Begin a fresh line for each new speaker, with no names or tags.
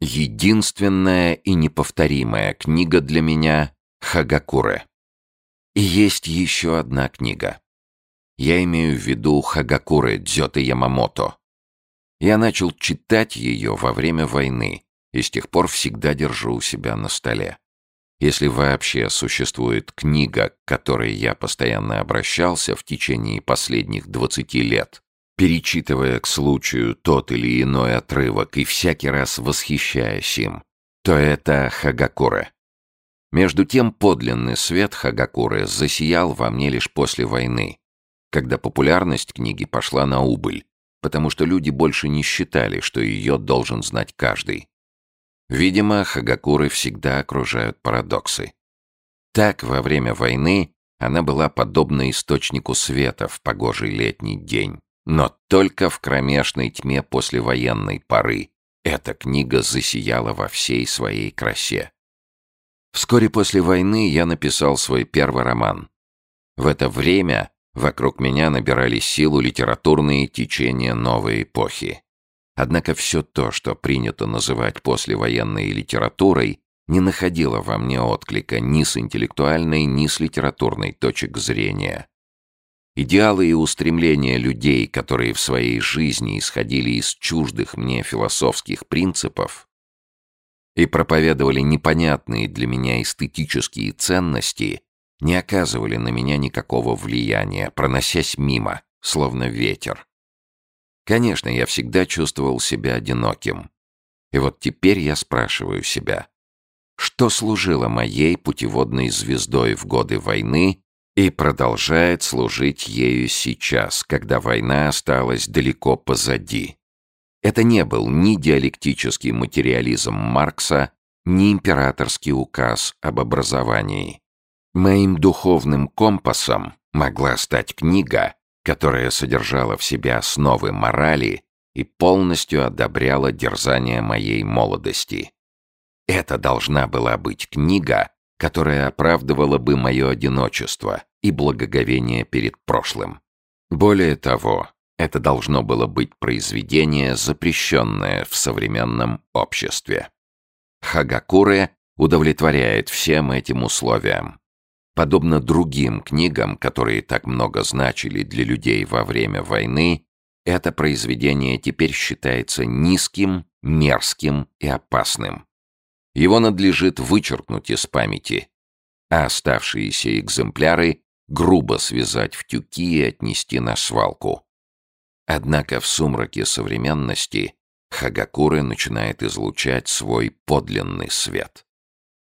Единственная и неповторимая книга для меня — Хагакуре. И есть еще одна книга. Я имею в виду Хагакуре Дзёте Ямамото. Я начал читать ее во время войны и с тех пор всегда держу у себя на столе. Если вообще существует книга, к которой я постоянно обращался в течение последних 20 лет, перечитывая к случаю тот или иной отрывок и всякий раз восхищаясь им, то это Хагакуре. Между тем подлинный свет Хагакуры засиял во мне лишь после войны, когда популярность книги пошла на убыль, потому что люди больше не считали, что ее должен знать каждый. Видимо, Хагакуры всегда окружают парадоксы. Так, во время войны она была подобна источнику света в погожий летний день. Но только в кромешной тьме послевоенной поры эта книга засияла во всей своей красе. Вскоре после войны я написал свой первый роман. В это время вокруг меня набирали силу литературные течения новой эпохи. Однако все то, что принято называть послевоенной литературой, не находило во мне отклика ни с интеллектуальной, ни с литературной точек зрения. Идеалы и устремления людей, которые в своей жизни исходили из чуждых мне философских принципов, и проповедовали непонятные для меня эстетические ценности, не оказывали на меня никакого влияния, проносясь мимо, словно ветер. Конечно, я всегда чувствовал себя одиноким. И вот теперь я спрашиваю себя, что служило моей путеводной звездой в годы войны и продолжает служить ею сейчас, когда война осталась далеко позади. Это не был ни диалектический материализм Маркса, ни императорский указ об образовании. Моим духовным компасом могла стать книга, которая содержала в себе основы морали и полностью одобряла дерзание моей молодости. Это должна была быть книга, которая оправдывала бы мое одиночество и благоговение перед прошлым. Более того, это должно было быть произведение, запрещенное в современном обществе. Хагакуре удовлетворяет всем этим условиям. Подобно другим книгам, которые так много значили для людей во время войны, это произведение теперь считается низким, мерзким и опасным. Его надлежит вычеркнуть из памяти, а оставшиеся экземпляры грубо связать в тюки и отнести на свалку. Однако в сумраке современности Хагакуры начинает излучать свой подлинный свет.